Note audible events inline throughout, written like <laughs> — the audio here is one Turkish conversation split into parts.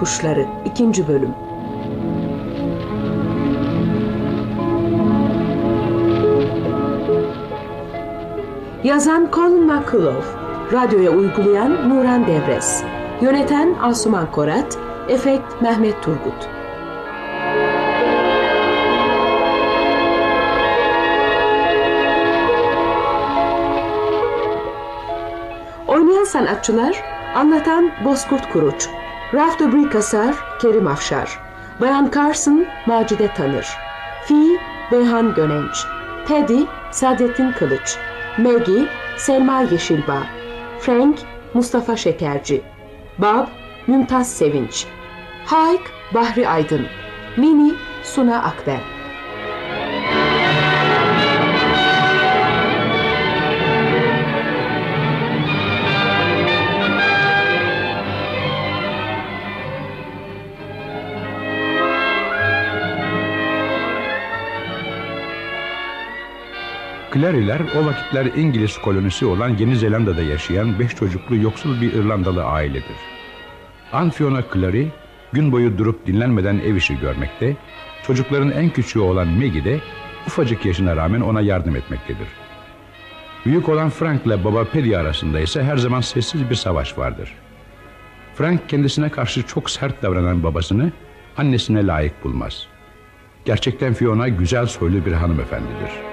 Kuşları 2. Bölüm. Yazan Colin McCullough Radyoya uygulayan Nuran Devres Yöneten Asuman Korat Efekt Mehmet Turgut. Oynayan sanatçılar Anlatan Bozkurt Kuruç Ralph de Bricassar Kerim Afşar. Bayan Carson Macide Tanır. Fi Beyhan Gönenç. Teddy Saadettin Kılıç. Maggie Selma Yeşilbağ Frank Mustafa Şekerci. Bob Mümtaz Sevinç. Hayk Bahri Aydın. Mini Suna Akben Clary'ler o vakitler İngiliz kolonisi olan Yeni Zelanda'da yaşayan beş çocuklu yoksul bir İrlandalı ailedir. Anne Fiona Clary gün boyu durup dinlenmeden ev işi görmekte, çocukların en küçüğü olan Maggie de ufacık yaşına rağmen ona yardım etmektedir. Büyük olan Frank ile baba Paddy arasında ise her zaman sessiz bir savaş vardır. Frank kendisine karşı çok sert davranan babasını annesine layık bulmaz. Gerçekten Fiona güzel soylu bir hanımefendidir.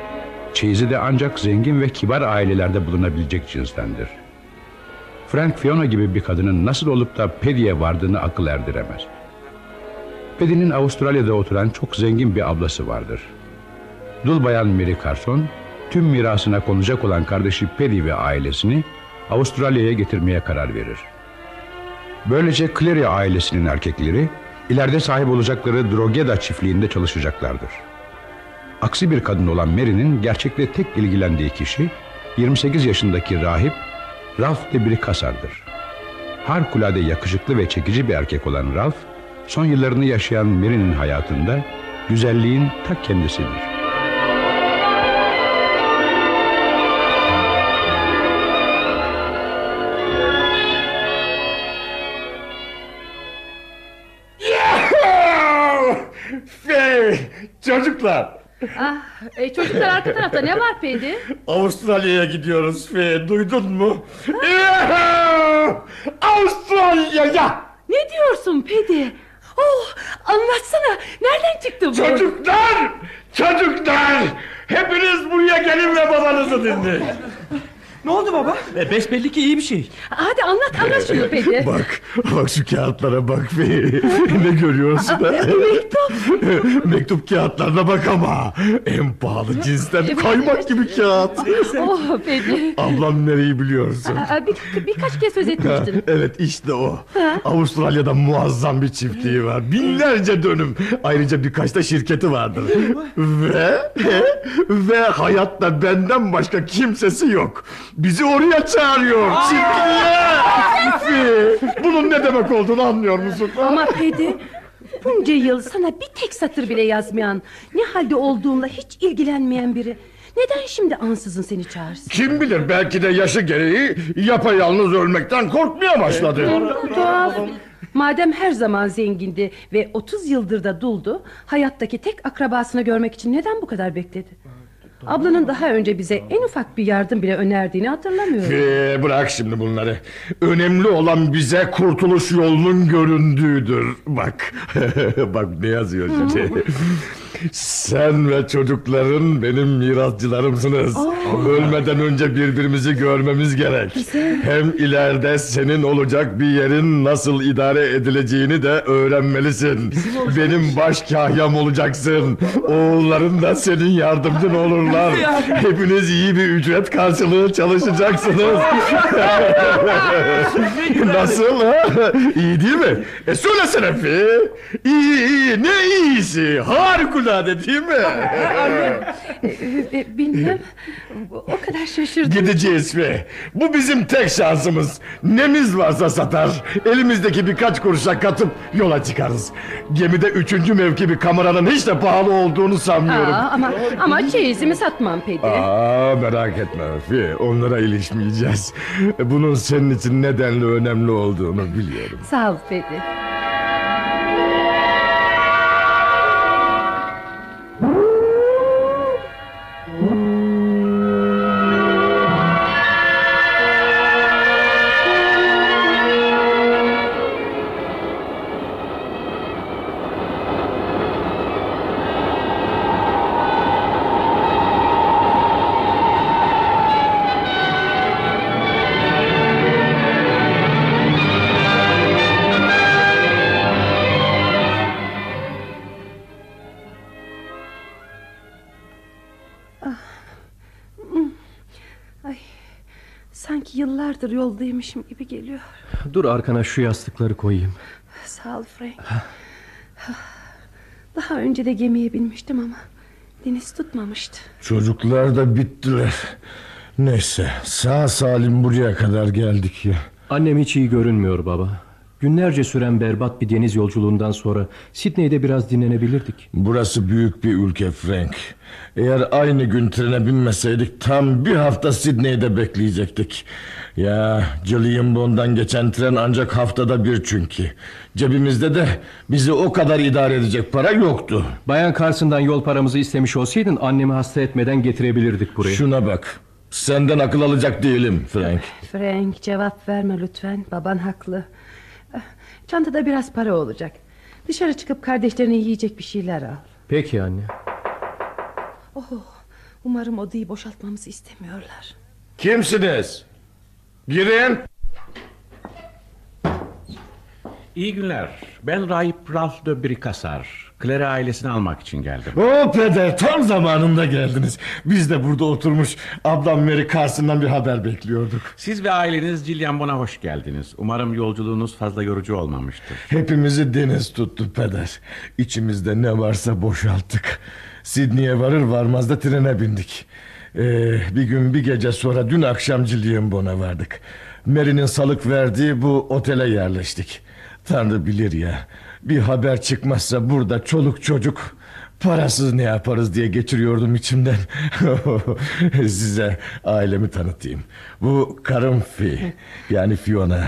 Çeyizi de ancak zengin ve kibar ailelerde bulunabilecek cinstendir. Frank Fiona gibi bir kadının nasıl olup da Paddy'ye vardığını akıl erdiremez. Paddy'nin Avustralya'da oturan çok zengin bir ablası vardır. Dul bayan Mary Carson, tüm mirasına konacak olan kardeşi Paddy ve ailesini Avustralya'ya getirmeye karar verir. Böylece Clary ailesinin erkekleri ileride sahip olacakları Drogheda çiftliğinde çalışacaklardır. Aksi bir kadın olan Mary'nin gerçekte tek ilgilendiği kişi 28 yaşındaki rahip Ralph de Bricassar'dır. Harikulade yakışıklı ve çekici bir erkek olan Ralph, son yıllarını yaşayan Mary'nin hayatında güzelliğin ta kendisidir. Çocuklar. Ah, e, çocuklar arka tarafta ne var Pedi? Avustralya'ya gidiyoruz Fey, duydun mu? Avustralya'ya! Ne diyorsun Pedi? Oh, anlatsana. Nereden çıktı bu? Çocuklar! Çocuklar! Hepiniz buraya gelin ve babanızı dinleyin. Ne oldu baba? E, besbelli ki iyi bir şey. Hadi anlat anlat şunu Pedi. <laughs> Bak, bak şu kağıtlara bak Fey. <laughs> ne görüyorsun ha? Mektup. <laughs> Mektup kağıtlarına bak ama. En pahalı cinsten kaymak gibi kağıt. Oh Pedi. Ablam nereyi biliyorsun? Aa, bir, birkaç kez söz etmiştin. evet işte o. Avustralya'da muazzam bir çiftliği var. Binlerce dönüm. Ayrıca birkaç da şirketi vardır. ve ve hayatta benden başka kimsesi yok. Bizi oraya çağırıyor. Üfü. Bunun ne demek olduğunu anlıyor musun? Ama Pedi bunca yıl sana bir tek satır bile yazmayan, ne halde olduğunla hiç ilgilenmeyen biri. Neden şimdi ansızın seni çağırsın? Kim bilir belki de yaşı gereği yapayalnız ölmekten korkmaya başladı. Tuhaf. Madem her zaman zengindi ve 30 yıldır da duldu, hayattaki tek akrabasını görmek için neden bu kadar bekledi? Ablanın daha önce bize en ufak bir yardım bile önerdiğini hatırlamıyorum. Ee, bırak şimdi bunları. Önemli olan bize kurtuluş yolunun göründüğüdür. Bak. <laughs> Bak ne yazıyor şimdi. <laughs> Sen ve çocukların benim mirasçılarımsınız. Ölmeden önce birbirimizi görmemiz gerek. Hem ileride senin olacak bir yerin nasıl idare edileceğini de öğrenmelisin. Benim baş kahyam olacaksın. Oğulların da senin yardımcın olurlar. Hepiniz iyi bir ücret karşılığı çalışacaksınız. Nasıl ha? İyi değil mi? E söylesene Fi. İyi iyi ne iyisi. Harikulade değil mi? Ee, Bilmem. O kadar şaşırdım. Gideceğiz Fi. Bu bizim tek şansımız. Nemiz varsa satar. Elimizdeki birkaç kuruşa katıp yola çıkarız. Gemide üçüncü mevki bir kameranın hiç de pahalı olduğunu sanmıyorum. Aa, ama ama çeyizimi satmam Pedi. Aa merak etme Fi. Onlara ilişmeyeceğiz. Bunun senin için nedenli önemli olduğunu biliyorum. Sağ ol Pedi. Yoldaymışım gibi geliyor. Dur arkana şu yastıkları koyayım. Sağ ol Frank. Daha önce de gemiye binmiştim ama deniz tutmamıştı. Çocuklar da bittiler. Neyse sağ salim buraya kadar geldik ya. Annem hiç iyi görünmüyor baba. Günlerce süren berbat bir deniz yolculuğundan sonra Sidney'de biraz dinlenebilirdik. Burası büyük bir ülke Frank. Eğer aynı gün trene binmeseydik tam bir hafta Sidney'de bekleyecektik. Ya Gillian Bond'dan geçen tren ancak haftada bir çünkü. Cebimizde de bizi o kadar idare edecek para yoktu. Bayan Carson'dan yol paramızı istemiş olsaydın annemi hasta etmeden getirebilirdik buraya. Şuna bak. Senden akıl alacak değilim Frank. Frank cevap verme lütfen. Baban haklı. Çantada biraz para olacak. Dışarı çıkıp kardeşlerine yiyecek bir şeyler al. Peki anne. Oh, umarım odayı boşaltmamızı istemiyorlar. Kimsiniz? Girin. İyi günler. Ben Rahip Ralph de Bricassar. Claire ailesini almak için geldim. O peder tam zamanında geldiniz. Biz de burada oturmuş ablam Mary Carson'dan bir haber bekliyorduk. Siz ve aileniz Gillian Bon'a hoş geldiniz. Umarım yolculuğunuz fazla yorucu olmamıştır. Hepimizi deniz tuttu peder. İçimizde ne varsa boşalttık. Sidney'e varır varmaz da trene bindik. Ee, bir gün bir gece sonra dün akşam Gillian Bon'a vardık. Mary'nin salık verdiği bu otele yerleştik. Tanrı bilir ya. Bir haber çıkmazsa burada çoluk çocuk parasız ne yaparız diye geçiriyordum içimden. <laughs> Size ailemi tanıtayım. Bu karım Fi yani Fiona.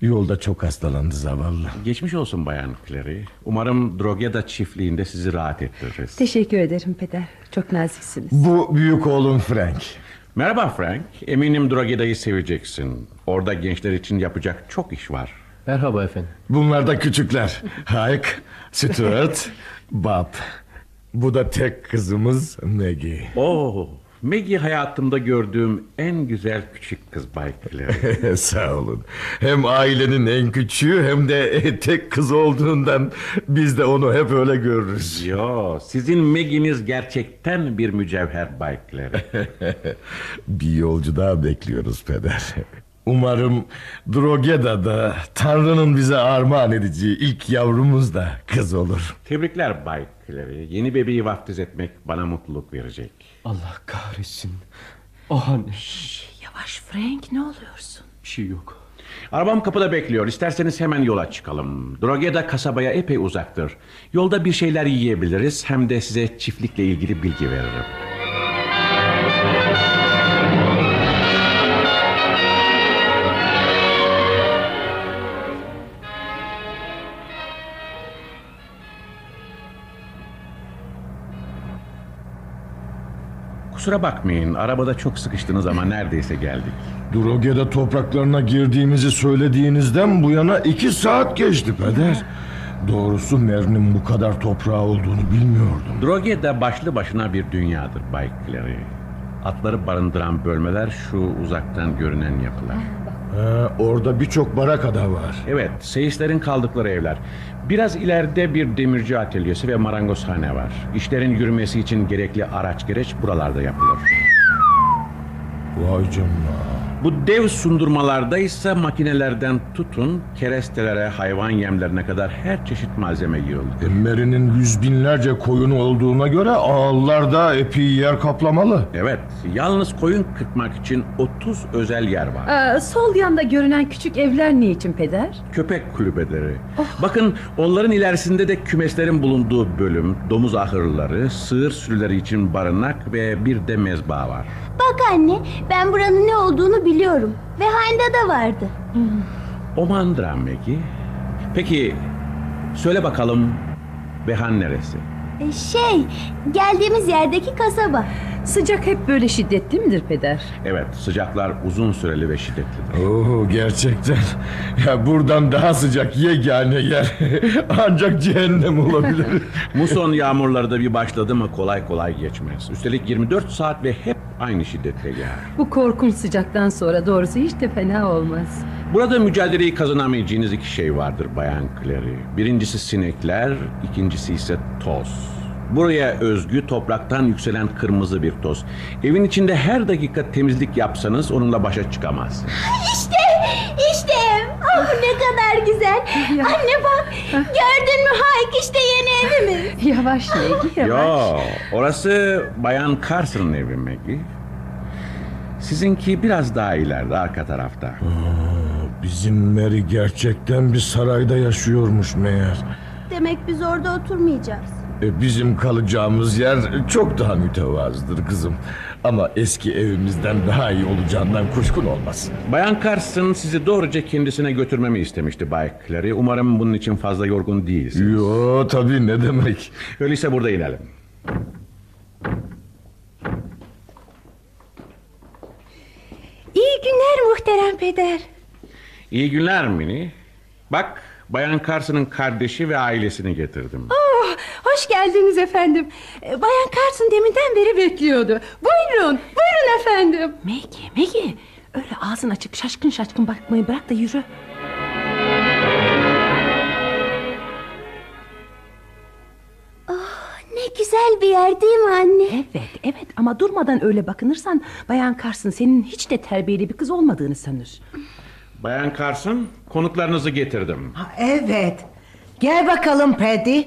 Yolda çok hastalandı zavallı. Geçmiş olsun Bayan Clary. Umarım Drogheda çiftliğinde sizi rahat ettiririz. Teşekkür ederim peder. Çok naziksiniz. Bu büyük oğlum Frank. Merhaba Frank. Eminim Drogheda'yı seveceksin. Orada gençler için yapacak çok iş var. Merhaba efendim. Bunlar da küçükler. Hayk, Stuart, Bob. Bu da tek kızımız Maggie. Oo, Maggie hayatımda gördüğüm en güzel küçük kız Bay. <laughs> Sağ olun. Hem ailenin en küçüğü hem de <laughs> tek kız olduğundan biz de onu hep öyle görürüz. Yo, sizin Maggie'niz gerçekten bir mücevher Bay. <laughs> Bir yolcu daha bekliyoruz peder. Umarım Drogeda'da Tanrı'nın bize armağan edeceği ilk yavrumuz da kız olur. Tebrikler Bay Clary. Yeni bebeği vaftiz etmek bana mutluluk verecek. Allah kahretsin. Oh anne. Yavaş Frank ne oluyorsun? Bir şey yok. Arabam kapıda bekliyor. İsterseniz hemen yola çıkalım. Drogheda kasabaya epey uzaktır. Yolda bir şeyler yiyebiliriz. Hem de size çiftlikle ilgili bilgi veririm. Kusura bakmayın. Arabada çok sıkıştınız ama neredeyse geldik. Drogeda topraklarına girdiğimizi söylediğinizden bu yana iki saat geçti peder. Doğrusu Mer'nin bu kadar toprağı olduğunu bilmiyordum. Drogheda başlı başına bir dünyadır Bay Clary. Atları barındıran bölmeler şu uzaktan görünen yapılar. Ha, orada birçok baraka da var. Evet, seyislerin kaldıkları evler. Biraz ileride bir demirci atölyesi ve marangozhane var. İşlerin yürümesi için gerekli araç gereç buralarda yapılır. Vay canına. Bu dev sundurmalarda ise makinelerden tutun kerestelere, hayvan yemlerine kadar her çeşit malzeme yığılır. E, Mary'nin yüz binlerce koyunu olduğuna göre ağıllarda epey yer kaplamalı. Evet, yalnız koyun kırpmak için 30 özel yer var. Aa, sol yanda görünen küçük evler ne için peder? Köpek kulübeleri. Bakın onların ilerisinde de kümeslerin bulunduğu bölüm, domuz ahırları, sığır sürüleri için barınak ve bir de mezba var. Bak anne ben buranın ne olduğunu biliyorum. Ve Hayn'da da vardı. Omandra Megi. Peki söyle bakalım Behan neresi? E, şey geldiğimiz yerdeki kasaba. Sıcak hep böyle şiddetli midir peder? Evet sıcaklar uzun süreli ve şiddetlidir. Oo gerçekten. Ya buradan daha sıcak yegane yer <laughs> ancak cehennem olabilir. <laughs> Muson yağmurları da bir başladı mı kolay kolay geçmez. Üstelik 24 saat ve hep aynı şiddette yağar. Bu korkunç sıcaktan sonra doğrusu hiç de fena olmaz. Burada mücadeleyi kazanamayacağınız iki şey vardır Bayan Clary. Birincisi sinekler, ikincisi ise toz. Buraya özgü topraktan yükselen kırmızı bir toz. Evin içinde her dakika temizlik yapsanız onunla başa çıkamaz. İşte, ne kadar güzel. Anne bak, gördün mü Hayk işte yeni evimiz. Yavaş Maggie yavaş. Yo, orası Bayan Carson'ın evi Maggie. Sizinki biraz daha ileride arka tarafta. Bizim Mary gerçekten bir sarayda yaşıyormuş meğer. Demek biz orada oturmayacağız. E, Bizim kalacağımız yer çok daha mütevazıdır kızım. Ama eski evimizden daha iyi olacağından kuşkun olmasın. Bayan Carson sizi doğruca kendisine götürmemi istemişti Bay Clary. Umarım bunun için fazla yorgun değilsiniz. Yo tabii ne demek. Öyleyse burada inelim. İyi günler muhterem peder. İyi günler Mini. Bak Bayan Carson'ın kardeşi ve ailesini getirdim. Oh, hoş geldiniz efendim. Ee, Bayan Carson deminden beri bekliyordu. Buyurun, buyurun efendim. Maggie, Maggie. Öyle ağzın açık şaşkın şaşkın bakmayı bırak da yürü. Ne güzel bir yer değil mi anne? Evet, evet ama durmadan öyle bakınırsan Bayan Carson senin hiç de terbiyeli bir kız olmadığını sanır. Bayan Carson konuklarınızı getirdim. Ha, Evet. Gel bakalım Paddy.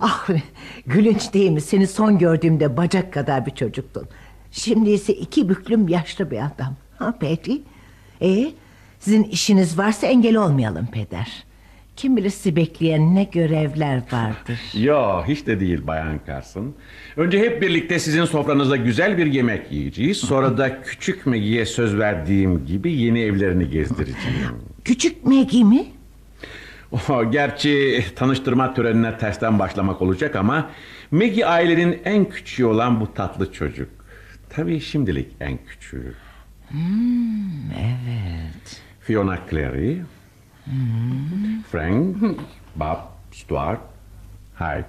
Ah gülünç değil mi? Seni son gördüğümde bacak kadar bir çocuktun. Şimdi ise iki büklüm yaşlı bir adam. Ha Paddy? E, sizin işiniz varsa engel olmayalım peder. Kim bilir sizi bekleyen ne görevler vardır. Yo hiç de değil Bayan Carson. Önce hep birlikte sizin sofranızda güzel bir yemek yiyeceğiz. Sonra da <laughs> küçük Maggie'ye söz verdiğim gibi yeni evlerini gezdireceğim. Küçük Maggie mi? <laughs> Gerçi tanıştırma törenine tersten başlamak olacak ama Maggie ailenin en küçüğü olan bu tatlı çocuk. Tabii şimdilik en küçüğü. Evet. Fiona Clary, Frank, Bob, Stuart, Hayk.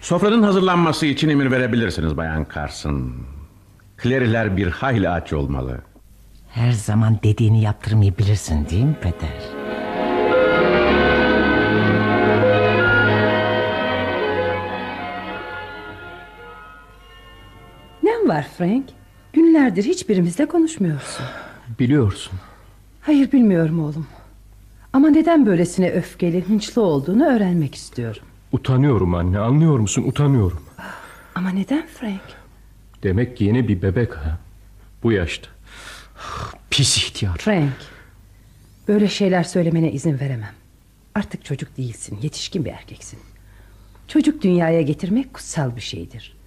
Sofranın hazırlanması için emir verebilirsiniz Bayan Carson. Clary'ler bir hayli aç olmalı. Her zaman dediğini yaptırmayı bilirsin değil mi peder? Var Frank? Günlerdir hiçbirimizle konuşmuyorsun. Biliyorsun. Hayır bilmiyorum oğlum. Ama neden böylesine öfkeli, hınçlı olduğunu öğrenmek istiyorum. Utanıyorum anne anlıyor musun utanıyorum. Ama neden Frank? Demek ki yeni bir bebek ha. Bu yaşta. Pis ihtiyar. Frank, böyle şeyler söylemene izin veremem. Artık çocuk değilsin, yetişkin bir erkeksin. Çocuk dünyaya getirmek kutsal bir şeydir.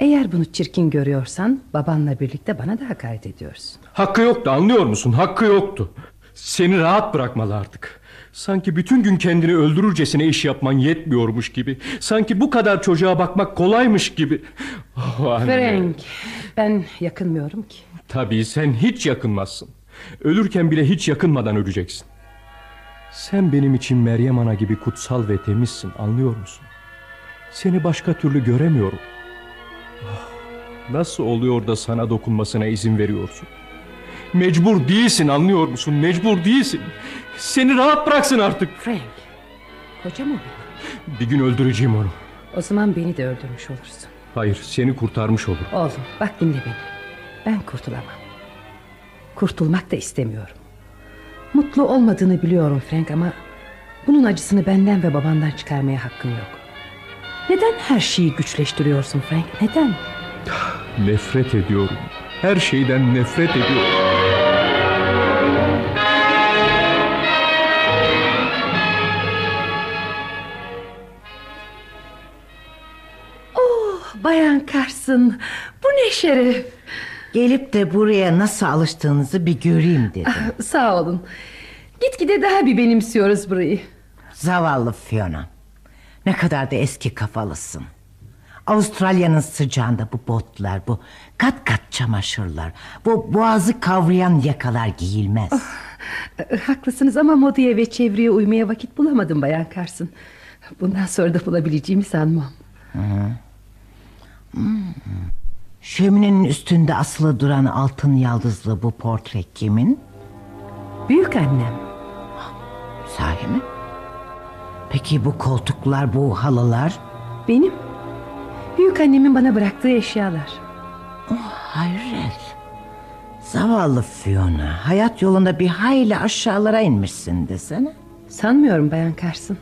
Eğer bunu çirkin görüyorsan babanla birlikte bana da hakaret ediyorsun. Hakkı yoktu anlıyor musun? Hakkı yoktu. Seni rahat bırakmalı artık. Sanki bütün gün kendini öldürürcesine iş yapman yetmiyormuş gibi. Sanki bu kadar çocuğa bakmak kolaymış gibi. Oh, anne. Frank, ben yakınmıyorum ki. Tabii sen hiç yakınmazsın. Ölürken bile hiç yakınmadan öleceksin. Sen benim için Meryem Ana gibi kutsal ve temizsin anlıyor musun? Seni başka türlü göremiyorum. Nasıl oluyor da sana dokunmasına izin veriyorsun? Mecbur değilsin anlıyor musun? Mecbur değilsin. Seni rahat bıraksın artık. Frank, koca mı benim? Bir gün öldüreceğim onu. O zaman beni de öldürmüş olursun. Hayır seni kurtarmış olur. Oğlum bak dinle beni. Ben kurtulamam. Kurtulmak da istemiyorum. Mutlu olmadığını biliyorum Frank ama... ...bunun acısını benden ve babandan çıkarmaya hakkın yok. Neden her şeyi güçleştiriyorsun Frank? Neden? Nefret ediyorum. Her şeyden nefret ediyorum. Bayan Carson, bu ne şeref. Gelip de buraya nasıl alıştığınızı bir göreyim dedim. Sağ olun. Gitgide daha bir benimsiyoruz burayı. Zavallı Fiona. Ne kadar da eski kafalısın. Avustralya'nın sıcağında bu botlar, bu kat kat çamaşırlar, bu boğazı kavrayan yakalar giyilmez. Ee, Haklısınız ama modaya ve çevreye uymaya vakit bulamadım Bayan Carson. Bundan sonra da bulabileceğimi sanmam. Şöminenin üstünde asılı duran altın yaldızlı bu portre kimin? Büyük annem. Sahi mi? Peki bu koltuklar, bu halılar? Benim. Büyük annemin bana bıraktığı eşyalar. Hayret. Zavallı Fiona. Hayat yolunda bir hayli aşağılara inmişsin desene. Sanmıyorum Bayan Carson.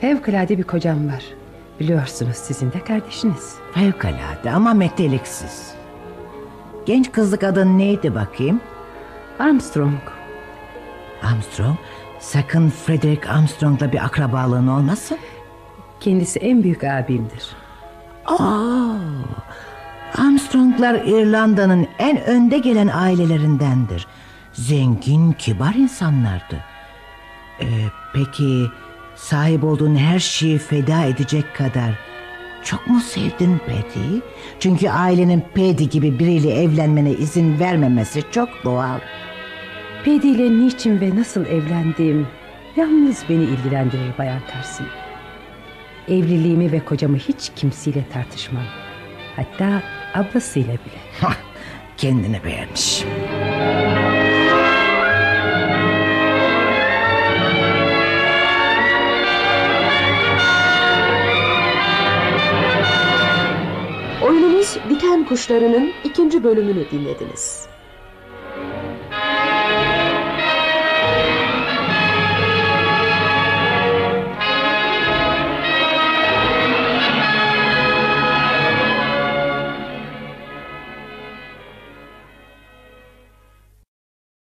Fevkalade bir kocam var. Biliyorsunuz sizin de kardeşiniz. Fevkalade ama meteliksiz. Genç kızlık adın neydi bakayım? Armstrong. Armstrong. Sakın Frederick Armstrong'la bir akrabalığın olmasın. Kendisi en büyük abimdir. Aa, Armstronglar İrlanda'nın en önde gelen ailelerindendir. Zengin, kibar insanlardı. Ee, peki sahip olduğun her şeyi feda edecek kadar çok mu sevdin Paddy'yi? Çünkü ailenin Paddy gibi biriyle evlenmene izin vermemesi çok doğal. Paddy ile niçin ve nasıl evlendiğim yalnız beni ilgilendirir Bayan Carson. Evliliğimi ve kocamı hiç kimseyle tartışmam. Hatta ablasıyla bile. <laughs> Hah, kendini beğenmiş. Oyunumuz Diken Kuşları'nın ikinci bölümünü dinlediniz.